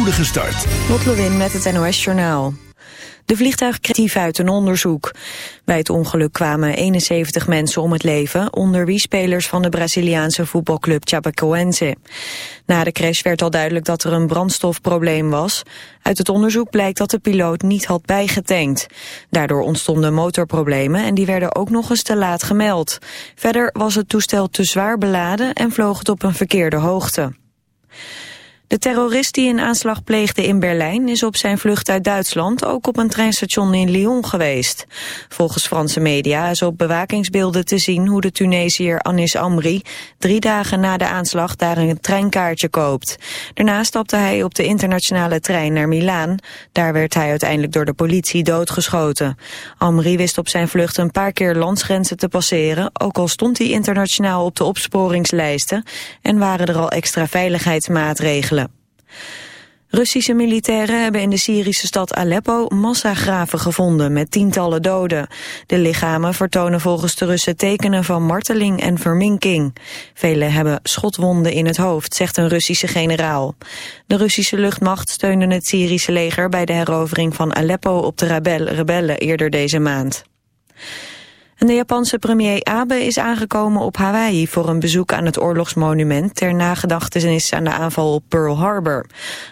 spoedige start. Met het NOS Journaal. De vliegtuig kreeg uit een onderzoek. Bij het ongeluk kwamen 71 mensen om het leven, onder wie spelers van de Braziliaanse voetbalclub Chapecoense. Na de crash werd al duidelijk dat er een brandstofprobleem was. Uit het onderzoek blijkt dat de piloot niet had bijgetankt. Daardoor ontstonden motorproblemen en die werden ook nog eens te laat gemeld. Verder was het toestel te zwaar beladen en vloog het op een verkeerde hoogte. De terrorist die een aanslag pleegde in Berlijn is op zijn vlucht uit Duitsland ook op een treinstation in Lyon geweest. Volgens Franse media is op bewakingsbeelden te zien hoe de Tunesiër Anis Amri drie dagen na de aanslag daar een treinkaartje koopt. Daarna stapte hij op de internationale trein naar Milaan. Daar werd hij uiteindelijk door de politie doodgeschoten. Amri wist op zijn vlucht een paar keer landsgrenzen te passeren, ook al stond hij internationaal op de opsporingslijsten en waren er al extra veiligheidsmaatregelen. Russische militairen hebben in de Syrische stad Aleppo massagraven gevonden met tientallen doden. De lichamen vertonen volgens de Russen tekenen van marteling en verminking. Velen hebben schotwonden in het hoofd, zegt een Russische generaal. De Russische luchtmacht steunde het Syrische leger bij de herovering van Aleppo op de rebellen eerder deze maand. De Japanse premier Abe is aangekomen op Hawaii voor een bezoek aan het oorlogsmonument ter nagedachtenis aan de aanval op Pearl Harbor.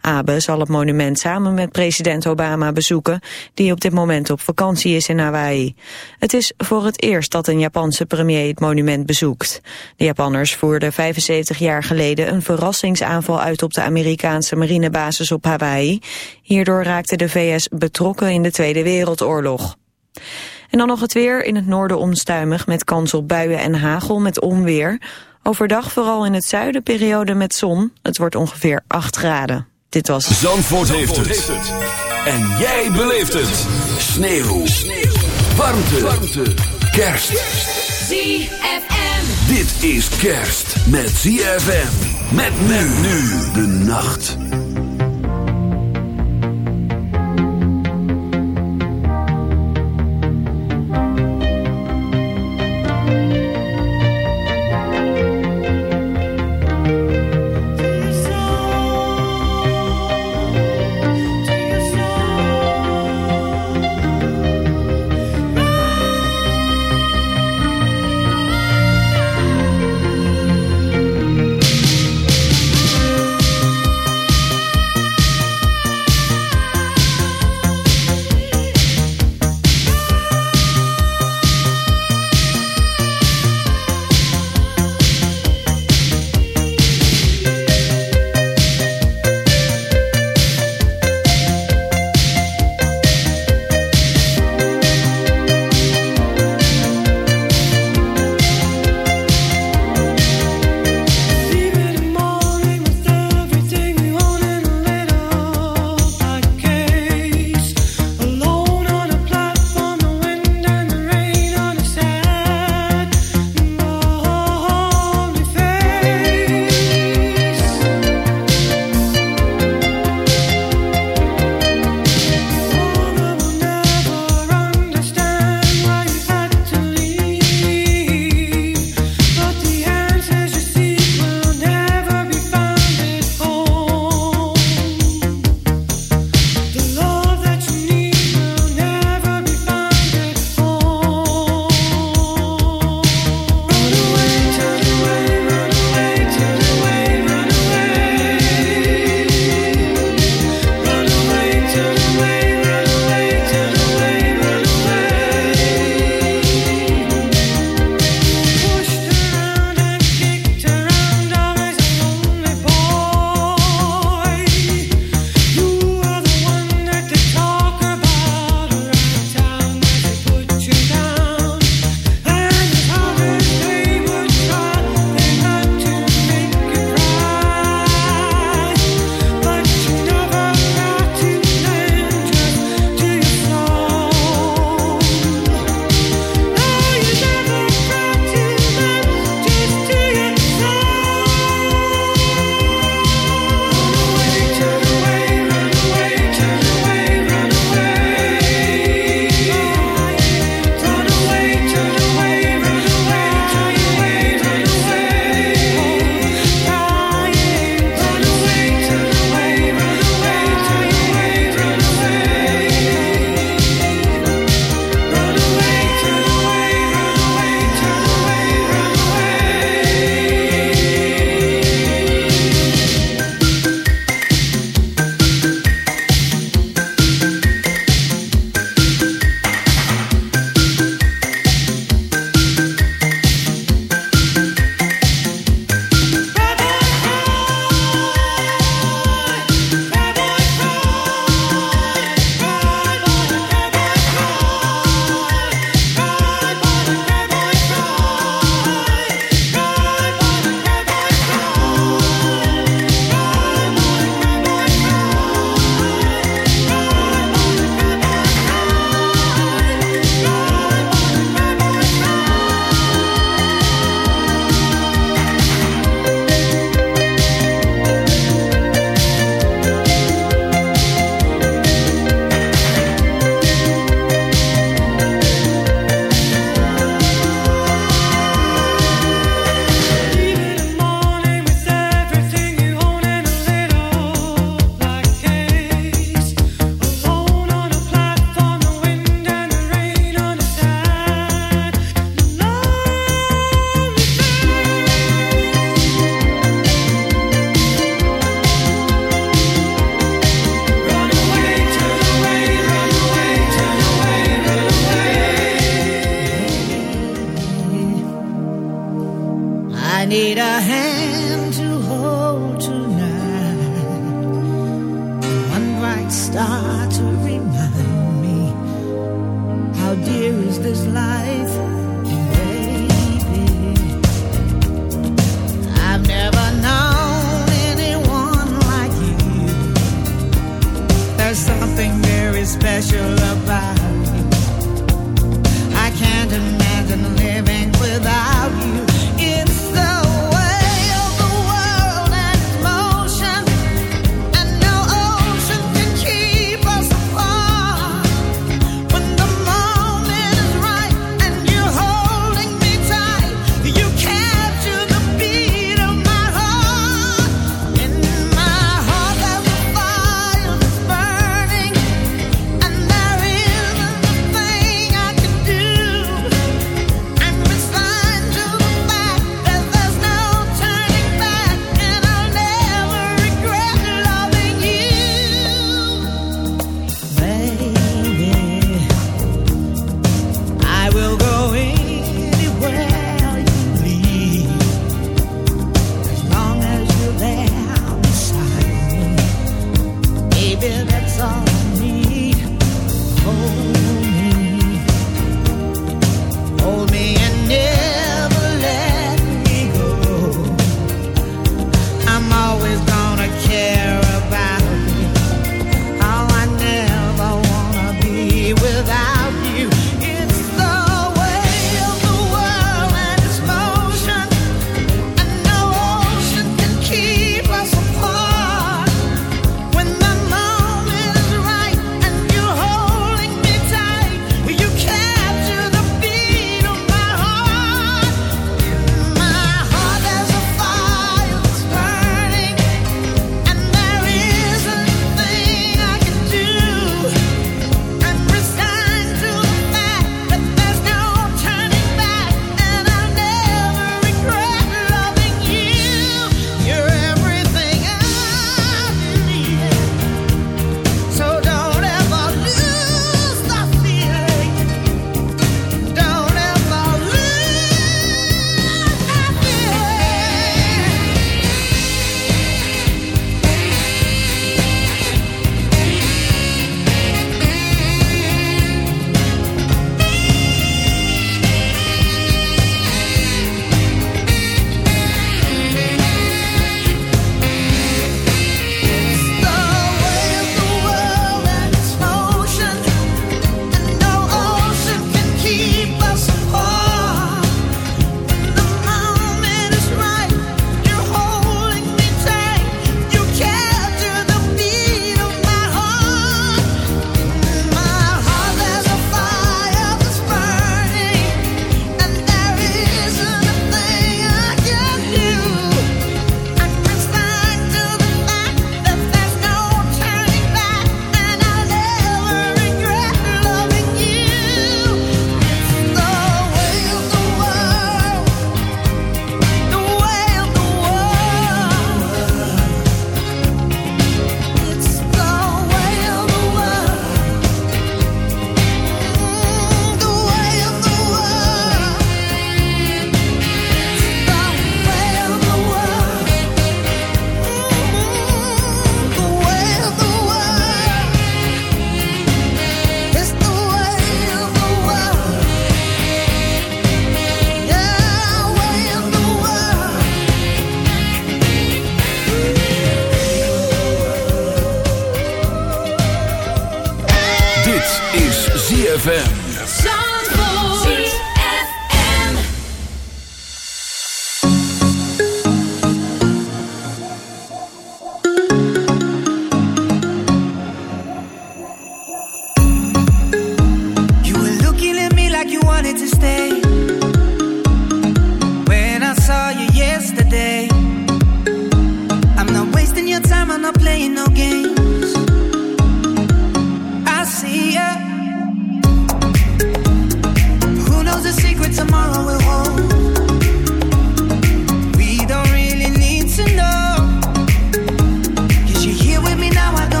Abe zal het monument samen met president Obama bezoeken, die op dit moment op vakantie is in Hawaii. Het is voor het eerst dat een Japanse premier het monument bezoekt. De Japanners voerden 75 jaar geleden een verrassingsaanval uit op de Amerikaanse marinebasis op Hawaii. Hierdoor raakte de VS betrokken in de Tweede Wereldoorlog. En dan nog het weer. In het noorden onstuimig met kans op buien en hagel met onweer. Overdag vooral in het zuiden periode met zon. Het wordt ongeveer 8 graden. Dit was... Zandvoort, heeft, het. En jij beleeft het. Sneeuw. Sneeuw. Warmte. Warmte. Kerst. ZFM. Dit is kerst met ZFM. Met men nu de nacht.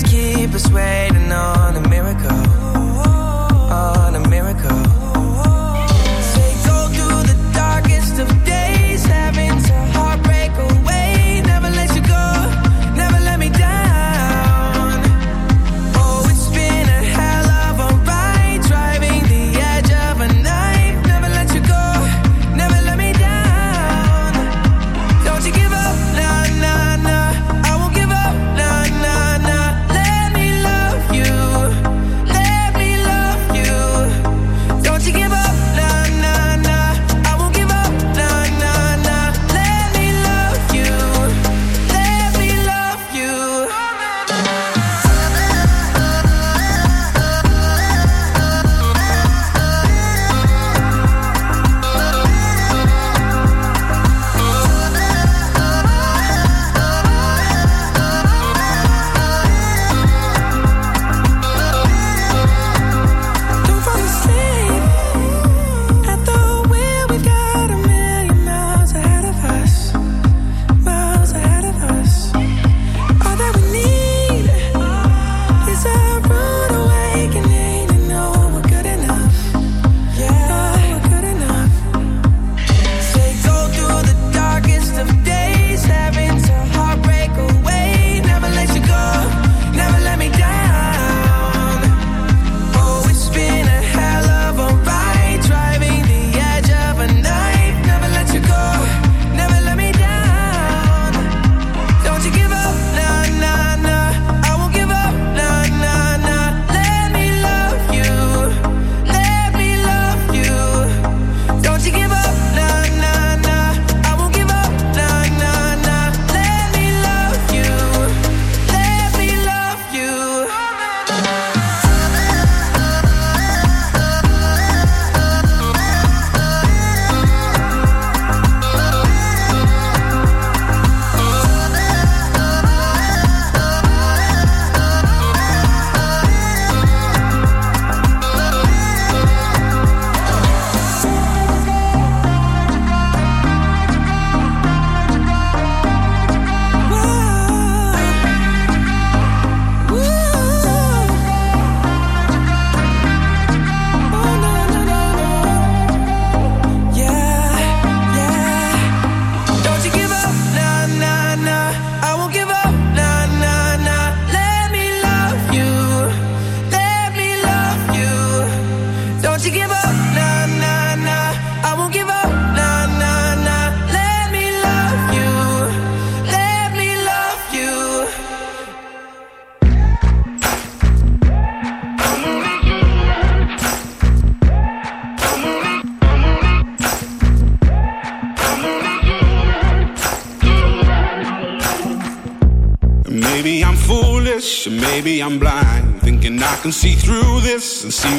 keep us waiting on a miracle, on a miracle.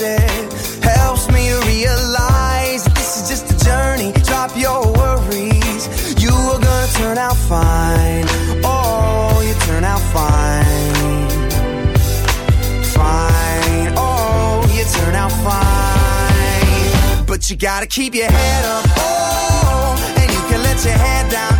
helps me realize this is just a journey. Drop your worries, you are gonna turn out fine. Oh, you turn out fine, fine. Oh, you turn out fine, but you gotta keep your head up. Oh, and you can let your head down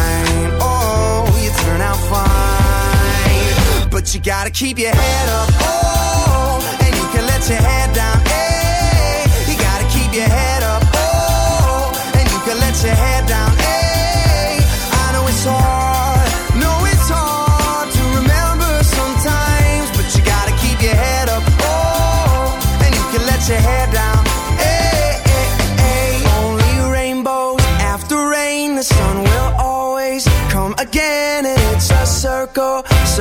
But you gotta keep your head up. Oh, and you can let your head down. Hey, you gotta keep your head up. Oh, and you can let your head down. Hey, I know it's hard. No, it's hard to remember sometimes. But you gotta keep your head up. Oh, and you can let your head down. Only rainbows after rain. The sun will always come again. It's a circle,